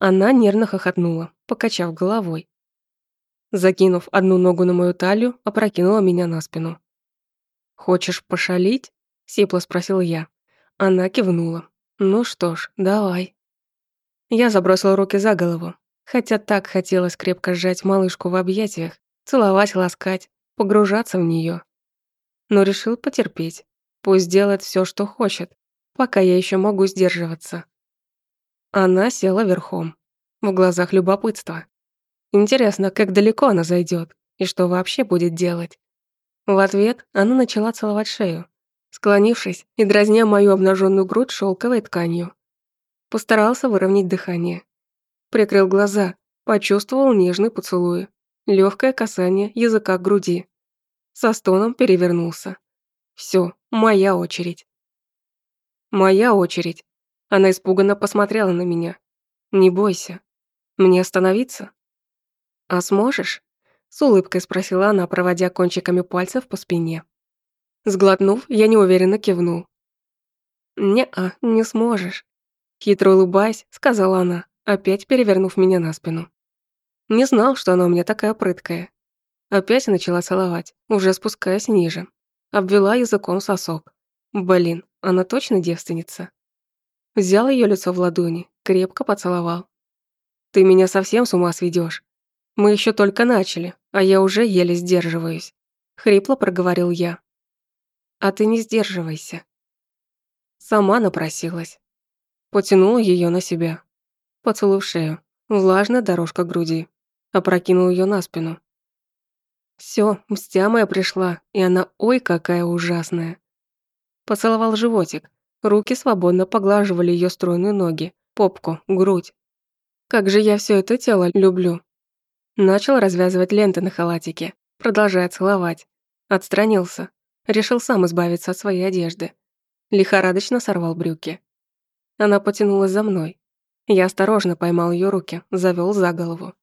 Она нервно хохотнула, покачав головой. Закинув одну ногу на мою талию, опрокинула меня на спину. «Хочешь пошалить?» — сипло спросил я. Она кивнула. «Ну что ж, давай». Я забросила руки за голову, хотя так хотелось крепко сжать малышку в объятиях, целовать, ласкать, погружаться в нее. Но решил потерпеть. Пусть делает все, что хочет, пока я еще могу сдерживаться. Она села верхом. В глазах любопытство. Интересно, как далеко она зайдет и что вообще будет делать. В ответ она начала целовать шею, склонившись и дразня мою обнаженную грудь шелковой тканью. Постарался выровнять дыхание. Прикрыл глаза, почувствовал нежный поцелуй легкое касание языка к груди. Со стоном перевернулся. Все, моя очередь. Моя очередь. Она испуганно посмотрела на меня. Не бойся. Мне остановиться? А сможешь? С улыбкой спросила она, проводя кончиками пальцев по спине. Сглотнув, я неуверенно кивнул. «Не-а, не сможешь», — хитро улыбаясь, сказала она, опять перевернув меня на спину. Не знал, что она у меня такая прыткая. Опять начала целовать, уже спускаясь ниже. Обвела языком сосок. Блин, она точно девственница. Взял ее лицо в ладони, крепко поцеловал. «Ты меня совсем с ума сведешь. Мы еще только начали, а я уже еле сдерживаюсь», — хрипло проговорил я. «А ты не сдерживайся». Сама напросилась. Потянула ее на себя. Поцелуй в шею, влажная дорожка груди опрокинул ее на спину. Все, мстя моя пришла, и она ой какая ужасная. Поцеловал животик, руки свободно поглаживали ее стройные ноги, попку, грудь. Как же я все это тело люблю. Начал развязывать ленты на халатике, продолжая целовать. Отстранился, решил сам избавиться от своей одежды. Лихорадочно сорвал брюки. Она потянулась за мной. Я осторожно поймал ее руки, завел за голову.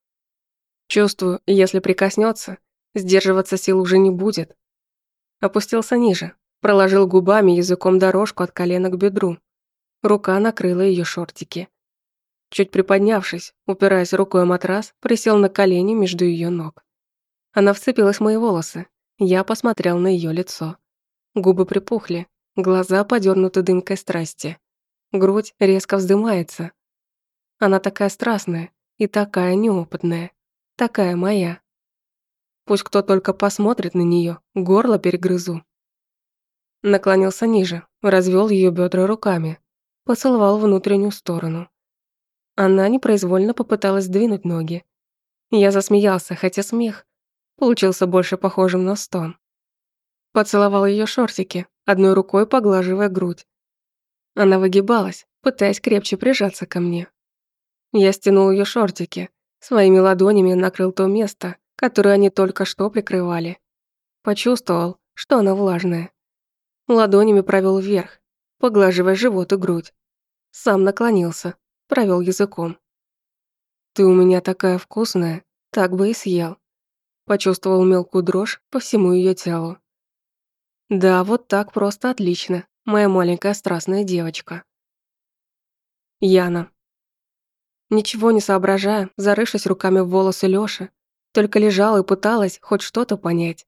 Чувствую, если прикоснется, сдерживаться сил уже не будет. Опустился ниже, проложил губами языком дорожку от колена к бедру. Рука накрыла ее шортики. Чуть приподнявшись, упираясь рукой о матрас, присел на колени между ее ног. Она вцепилась в мои волосы. Я посмотрел на ее лицо. Губы припухли, глаза подернуты дымкой страсти. Грудь резко вздымается. Она такая страстная и такая неопытная такая моя. Пусть кто только посмотрит на нее, горло перегрызу. Наклонился ниже, развел ее бедра руками, поцеловал внутреннюю сторону. Она непроизвольно попыталась двинуть ноги. Я засмеялся, хотя смех получился больше похожим на стон. Поцеловал ее шортики, одной рукой поглаживая грудь. Она выгибалась, пытаясь крепче прижаться ко мне. Я стянул ее шортики, Своими ладонями накрыл то место, которое они только что прикрывали. Почувствовал, что оно влажное. Ладонями провел вверх, поглаживая живот и грудь. Сам наклонился, провел языком. «Ты у меня такая вкусная, так бы и съел». Почувствовал мелкую дрожь по всему ее телу. «Да, вот так просто отлично, моя маленькая страстная девочка». Яна. Ничего не соображая, зарывшись руками в волосы Лёши, только лежала и пыталась хоть что-то понять.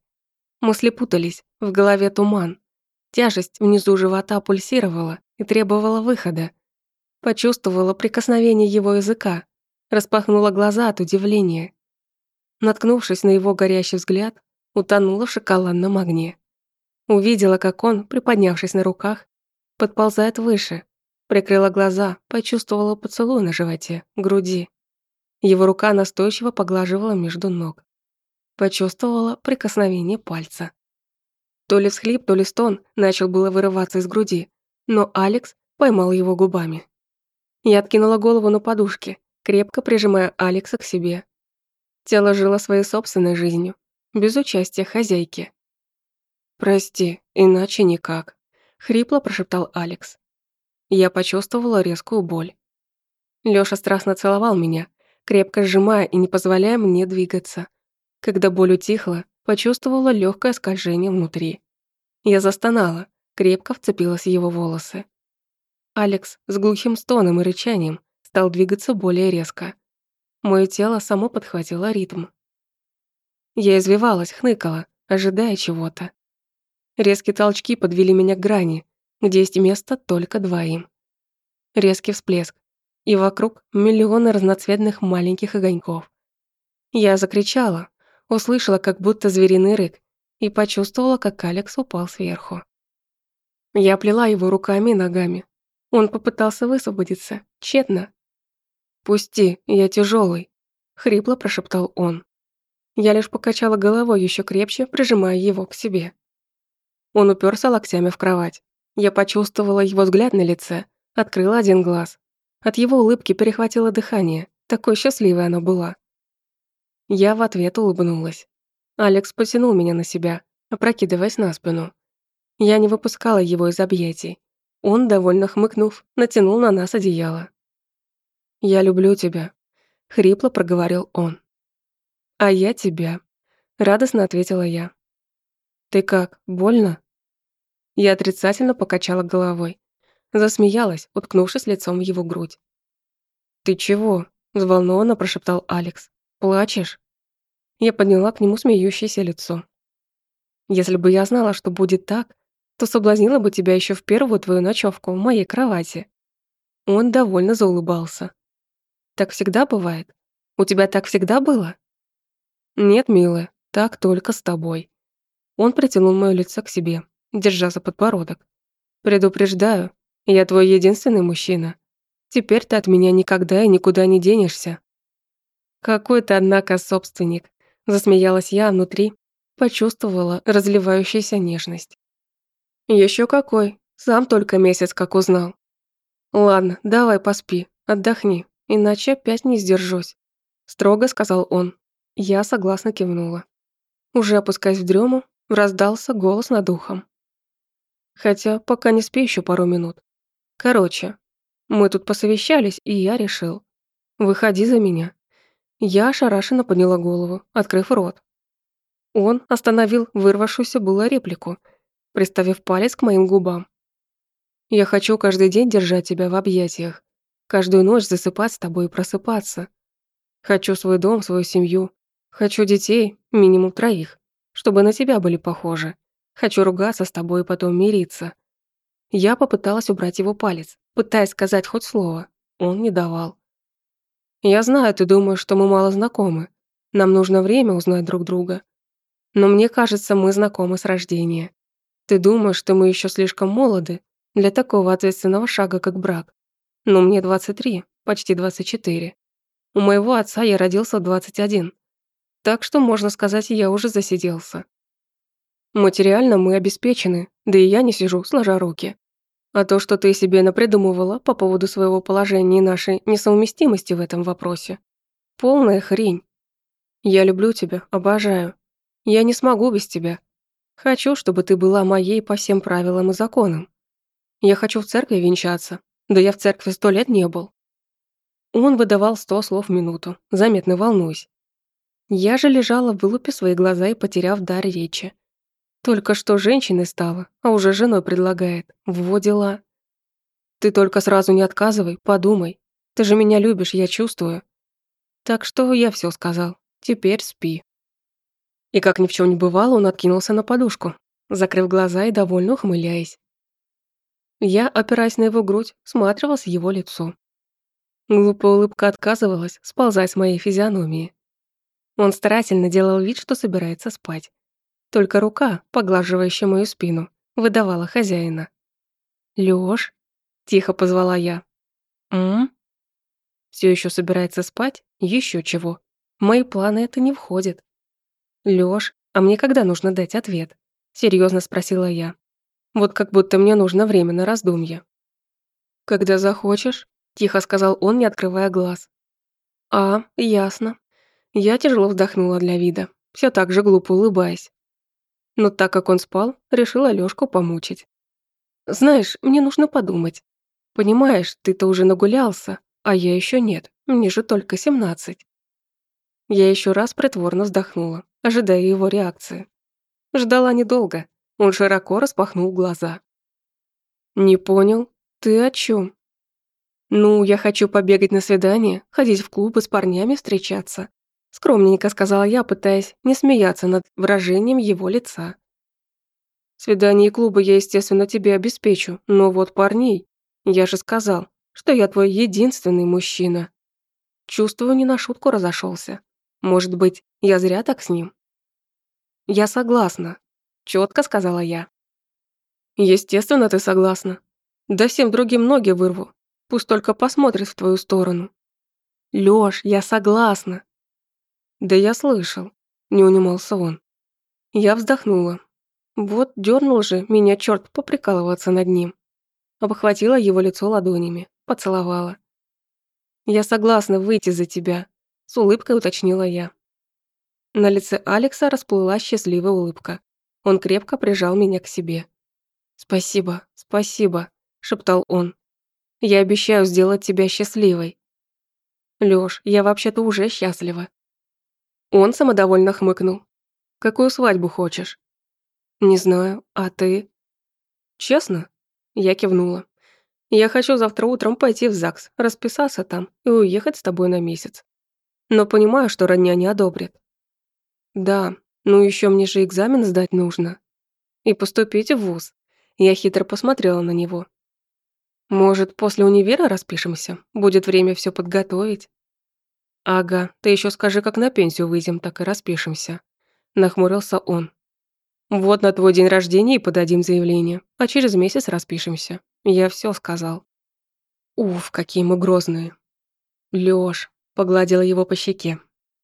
Мысли путались, в голове туман. Тяжесть внизу живота пульсировала и требовала выхода. Почувствовала прикосновение его языка, распахнула глаза от удивления. Наткнувшись на его горящий взгляд, утонула в шоколадном огне. Увидела, как он, приподнявшись на руках, подползает выше, Прикрыла глаза, почувствовала поцелуй на животе, груди. Его рука настойчиво поглаживала между ног. Почувствовала прикосновение пальца. То ли всхлип, то ли стон начал было вырываться из груди, но Алекс поймал его губами. Я откинула голову на подушке, крепко прижимая Алекса к себе. Тело жило своей собственной жизнью, без участия хозяйки. «Прости, иначе никак», — хрипло прошептал Алекс я почувствовала резкую боль. Лёша страстно целовал меня, крепко сжимая и не позволяя мне двигаться. Когда боль утихла, почувствовала легкое скольжение внутри. Я застонала, крепко вцепилась в его волосы. Алекс с глухим стоном и рычанием стал двигаться более резко. Мое тело само подхватило ритм. Я извивалась, хныкала, ожидая чего-то. Резкие толчки подвели меня к грани, где есть место только двоим. Резкий всплеск. И вокруг миллионы разноцветных маленьких огоньков. Я закричала, услышала как будто звериный рык и почувствовала, как Алекс упал сверху. Я плела его руками и ногами. Он попытался высвободиться, тщетно. «Пусти, я тяжелый, хрипло прошептал он. Я лишь покачала головой ещё крепче, прижимая его к себе. Он уперся локтями в кровать. Я почувствовала его взгляд на лице, открыла один глаз. От его улыбки перехватило дыхание, такой счастливой она была. Я в ответ улыбнулась. Алекс потянул меня на себя, опрокидываясь на спину. Я не выпускала его из объятий. Он, довольно хмыкнув, натянул на нас одеяло. «Я люблю тебя», — хрипло проговорил он. «А я тебя», — радостно ответила я. «Ты как, больно?» Я отрицательно покачала головой. Засмеялась, уткнувшись лицом в его грудь. «Ты чего?» – взволнованно прошептал Алекс. «Плачешь?» Я подняла к нему смеющееся лицо. «Если бы я знала, что будет так, то соблазнила бы тебя еще в первую твою ночевку в моей кровати». Он довольно заулыбался. «Так всегда бывает? У тебя так всегда было?» «Нет, милая, так только с тобой». Он притянул мое лицо к себе держа за подбородок. «Предупреждаю, я твой единственный мужчина. Теперь ты от меня никогда и никуда не денешься». «Какой ты, однако, собственник», — засмеялась я внутри, почувствовала разливающуюся нежность. Еще какой, сам только месяц как узнал». «Ладно, давай поспи, отдохни, иначе опять не сдержусь», — строго сказал он. Я согласно кивнула. Уже опускаясь в дрему, раздался голос над ухом. Хотя пока не спи еще пару минут. Короче, мы тут посовещались, и я решил. Выходи за меня. Я ошарашенно подняла голову, открыв рот. Он остановил вырвавшуюся было реплику, приставив палец к моим губам. «Я хочу каждый день держать тебя в объятиях, каждую ночь засыпать с тобой и просыпаться. Хочу свой дом, свою семью. Хочу детей, минимум троих, чтобы на тебя были похожи. Хочу ругаться с тобой и потом мириться. Я попыталась убрать его палец, пытаясь сказать хоть слово. Он не давал. Я знаю, ты думаешь, что мы мало знакомы. Нам нужно время узнать друг друга. Но мне кажется, мы знакомы с рождения. Ты думаешь, что мы еще слишком молоды для такого ответственного шага, как брак. Но мне 23, почти 24. У моего отца я родился в 21. Так что, можно сказать, я уже засиделся. Материально мы обеспечены, да и я не сижу, сложа руки. А то, что ты себе напридумывала по поводу своего положения и нашей несовместимости в этом вопросе. Полная хрень. Я люблю тебя, обожаю. Я не смогу без тебя. Хочу, чтобы ты была моей по всем правилам и законам. Я хочу в церкви венчаться. Да я в церкви сто лет не был. Он выдавал сто слов в минуту, заметно волнуюсь. Я же лежала в вылупе свои глаза и потеряв дар речи. Только что женщиной стала, а уже женой предлагает. Вводила. Ты только сразу не отказывай, подумай. Ты же меня любишь, я чувствую. Так что я все сказал. Теперь спи. И как ни в чем не бывало, он откинулся на подушку, закрыв глаза и довольно ухмыляясь. Я, опираясь на его грудь, всматривалась его лицо. Глупая улыбка отказывалась сползать с моей физиономии. Он старательно делал вид, что собирается спать. Только рука, поглаживающая мою спину, выдавала хозяина. «Лёш?» – тихо позвала я. «М?» «Всё ещё собирается спать? Ещё чего? В мои планы это не входит». «Лёш, а мне когда нужно дать ответ?» – серьёзно спросила я. «Вот как будто мне нужно время на раздумье». «Когда захочешь», – тихо сказал он, не открывая глаз. «А, ясно». Я тяжело вздохнула для вида, всё так же глупо улыбаясь но так как он спал, решил Алёшку помучить. «Знаешь, мне нужно подумать. Понимаешь, ты-то уже нагулялся, а я ещё нет, мне же только семнадцать». Я ещё раз притворно вздохнула, ожидая его реакции. Ждала недолго, он широко распахнул глаза. «Не понял, ты о чём? «Ну, я хочу побегать на свидание, ходить в клубы с парнями встречаться, скромненько сказала я, пытаясь не смеяться над выражением его лица. Свидание и клубы я, естественно, тебе обеспечу, но вот парней, я же сказал, что я твой единственный мужчина. Чувствую, не на шутку разошелся. Может быть, я зря так с ним? Я согласна, четко сказала я. Естественно, ты согласна. Да всем другим ноги вырву. Пусть только посмотрит в твою сторону. Лёш, я согласна, «Да я слышал», — не унимался он. Я вздохнула. Вот дернул же меня черт поприкалываться над ним. Обхватила его лицо ладонями, поцеловала. «Я согласна выйти за тебя», — с улыбкой уточнила я. На лице Алекса расплылась счастливая улыбка. Он крепко прижал меня к себе. «Спасибо, спасибо», — шептал он. «Я обещаю сделать тебя счастливой». «Лёш, я вообще-то уже счастлива. Он самодовольно хмыкнул. «Какую свадьбу хочешь?» «Не знаю. А ты?» «Честно?» Я кивнула. «Я хочу завтра утром пойти в ЗАГС, расписаться там и уехать с тобой на месяц. Но понимаю, что родня не одобрит». «Да, ну еще мне же экзамен сдать нужно. И поступить в вуз». Я хитро посмотрела на него. «Может, после универа распишемся? Будет время все подготовить?» «Ага, ты еще скажи, как на пенсию выйдем, так и распишемся», – нахмурился он. «Вот на твой день рождения и подадим заявление, а через месяц распишемся. Я все сказал». «Уф, какие мы грозные». «Лёш», – погладила его по щеке.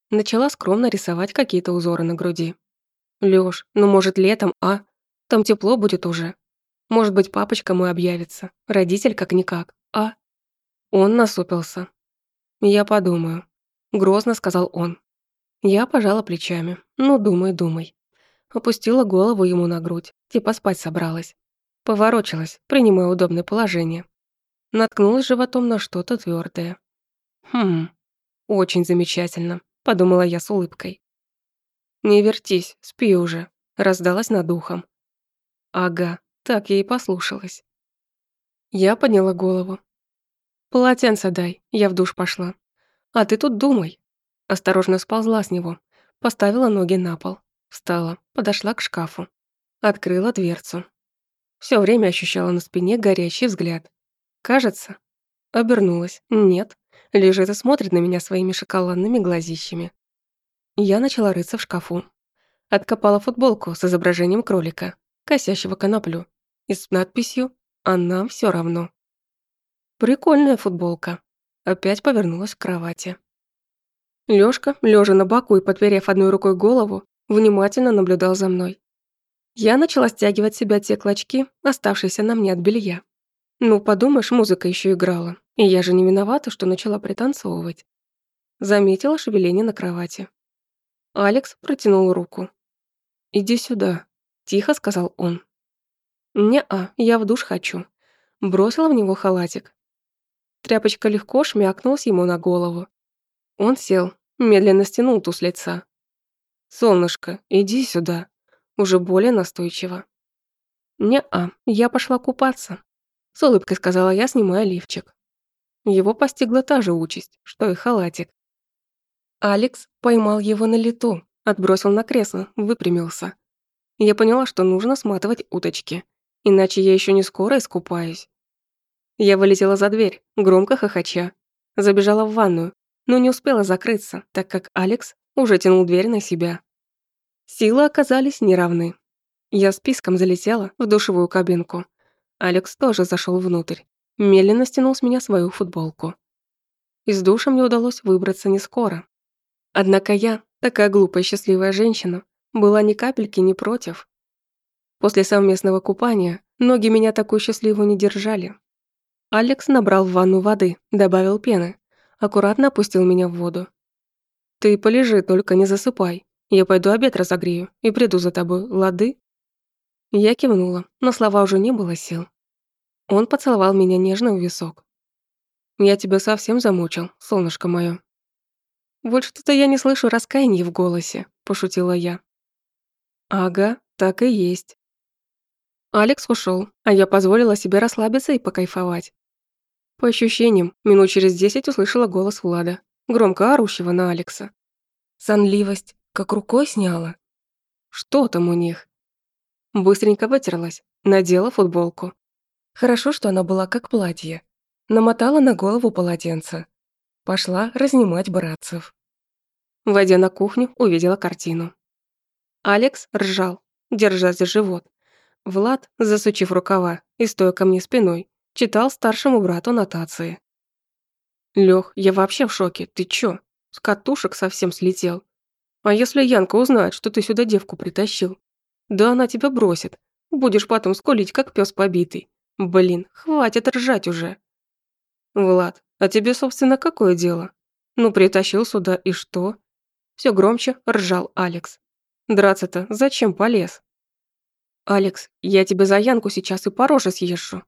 Начала скромно рисовать какие-то узоры на груди. «Лёш, ну может летом, а? Там тепло будет уже. Может быть, папочка мой объявится, родитель как-никак, а?» Он насупился. «Я подумаю», Грозно сказал он. Я пожала плечами. Ну, думай, думай. Опустила голову ему на грудь, типа спать собралась. Поворочилась, принимая удобное положение. Наткнулась животом на что-то твердое. Хм, очень замечательно, подумала я с улыбкой. «Не вертись, спи уже», — раздалась над ухом. Ага, так я и послушалась. Я подняла голову. «Полотенце дай, я в душ пошла. А ты тут думай. Осторожно сползла с него, поставила ноги на пол, встала, подошла к шкафу, открыла дверцу. Все время ощущала на спине горящий взгляд. Кажется, обернулась. Нет, лежит и смотрит на меня своими шоколадными глазищами. Я начала рыться в шкафу. Откопала футболку с изображением кролика, косящего коноплю, и с надписью «А нам все равно». Прикольная футболка опять повернулась к кровати. Лёшка, лёжа на боку и подперев одной рукой голову, внимательно наблюдал за мной. Я начала стягивать себя те клочки, оставшиеся на мне от белья. Ну, подумаешь, музыка ещё играла, и я же не виновата, что начала пританцовывать. Заметила шевеление на кровати. Алекс протянул руку. «Иди сюда», — тихо сказал он. «Не-а, я в душ хочу». Бросила в него халатик. Тряпочка легко шмякнулась ему на голову. Он сел, медленно стянул ту с лица. «Солнышко, иди сюда», уже более настойчиво. «Не-а, я пошла купаться», — с улыбкой сказала я, снимая лифчик. Его постигла та же участь, что и халатик. Алекс поймал его на лету, отбросил на кресло, выпрямился. Я поняла, что нужно сматывать уточки, иначе я еще не скоро искупаюсь. Я вылетела за дверь, громко хохоча. Забежала в ванную, но не успела закрыться, так как Алекс уже тянул дверь на себя. Силы оказались неравны. Я списком залетела в душевую кабинку. Алекс тоже зашел внутрь. Медленно стянул с меня свою футболку. Из душа мне удалось выбраться не скоро. Однако я, такая глупая счастливая женщина, была ни капельки не против. После совместного купания ноги меня такую счастливую не держали, Алекс набрал в ванну воды, добавил пены. Аккуратно опустил меня в воду. «Ты полежи, только не засыпай. Я пойду обед разогрею и приду за тобой, лады?» Я кивнула, но слова уже не было сил. Он поцеловал меня нежно в висок. «Я тебя совсем замучил, солнышко мое. «Вот что-то я не слышу раскаяния в голосе», – пошутила я. «Ага, так и есть. Алекс ушел, а я позволила себе расслабиться и покайфовать. По ощущениям, минут через десять услышала голос Влада, громко орущего на Алекса. Сонливость как рукой сняла. Что там у них? Быстренько вытерлась, надела футболку. Хорошо, что она была как платье. Намотала на голову полотенце. Пошла разнимать братцев. Войдя на кухню, увидела картину. Алекс ржал, держась за живот, Влад, засучив рукава и стоя ко мне спиной, читал старшему брату нотации. «Лёх, я вообще в шоке. Ты чё? С катушек совсем слетел. А если Янка узнает, что ты сюда девку притащил? Да она тебя бросит. Будешь потом сколить, как пес побитый. Блин, хватит ржать уже». «Влад, а тебе, собственно, какое дело? Ну, притащил сюда, и что?» Все громче ржал Алекс. «Драться-то зачем полез?» «Алекс, я тебе за Янку сейчас и по роже съезжу.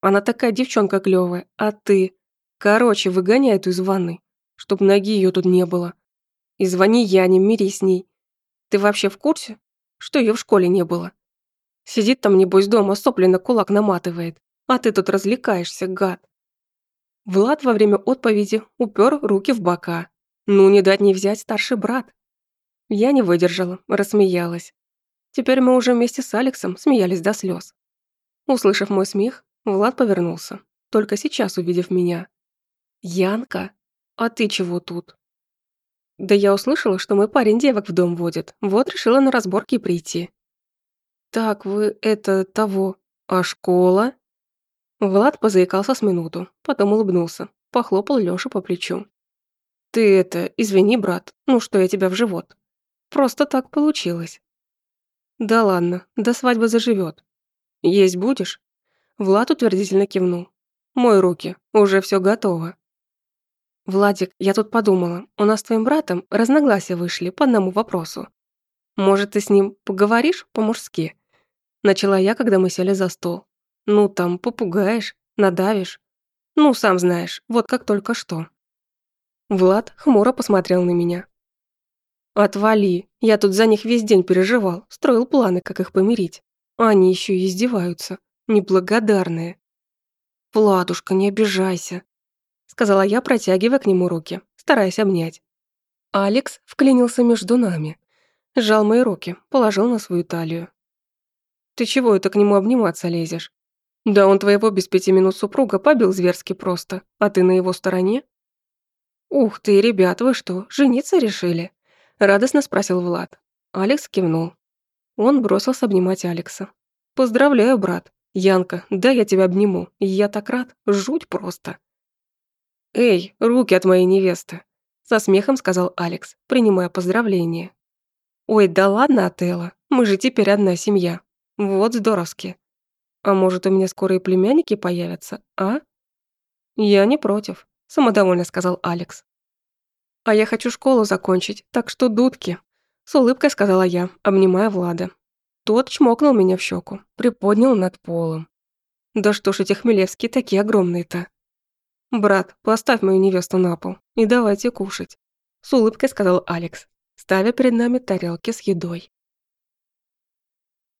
Она такая девчонка клёвая, а ты...» «Короче, выгоняй эту из ванны, чтоб ноги её тут не было. И звони Яне, мирись с ней. Ты вообще в курсе, что её в школе не было? Сидит там, небось, дома, сопли на кулак наматывает, а ты тут развлекаешься, гад». Влад во время отповеди упер руки в бока. «Ну, не дать не взять старший брат». Я не выдержала, рассмеялась. Теперь мы уже вместе с Алексом смеялись до слез. Услышав мой смех, Влад повернулся, только сейчас увидев меня. «Янка, а ты чего тут?» «Да я услышала, что мой парень девок в дом водит, вот решила на разборки прийти». «Так вы это того, а школа?» Влад позаикался с минуту, потом улыбнулся, похлопал Лёшу по плечу. «Ты это, извини, брат, ну что я тебя в живот. Просто так получилось». Да ладно, до свадьбы заживет. Есть будешь? Влад утвердительно кивнул. Мой руки, уже все готово. Владик, я тут подумала, у нас с твоим братом разногласия вышли по одному вопросу. Может, ты с ним поговоришь по-мужски? Начала я, когда мы сели за стол. Ну, там, попугаешь, надавишь. Ну, сам знаешь, вот как только что. Влад хмуро посмотрел на меня. «Отвали. Я тут за них весь день переживал, строил планы, как их помирить. А они еще и издеваются. Неблагодарные». «Владушка, не обижайся», — сказала я, протягивая к нему руки, стараясь обнять. Алекс вклинился между нами. Сжал мои руки, положил на свою талию. «Ты чего это к нему обниматься лезешь? Да он твоего без пяти минут супруга побил зверски просто, а ты на его стороне?» «Ух ты, ребят, вы что, жениться решили?» Радостно спросил Влад. Алекс кивнул. Он бросился обнимать Алекса. «Поздравляю, брат. Янка, да я тебя обниму. Я так рад. Жуть просто». «Эй, руки от моей невесты!» Со смехом сказал Алекс, принимая поздравление. «Ой, да ладно, Отелло, мы же теперь одна семья. Вот здоровски. А может, у меня скоро и племянники появятся, а?» «Я не против», — самодовольно сказал Алекс а я хочу школу закончить, так что дудки», — с улыбкой сказала я, обнимая Влада. Тот чмокнул меня в щеку, приподнял над полом. «Да что ж эти хмелевские такие огромные-то?» «Брат, поставь мою невесту на пол и давайте кушать», — с улыбкой сказал Алекс, ставя перед нами тарелки с едой.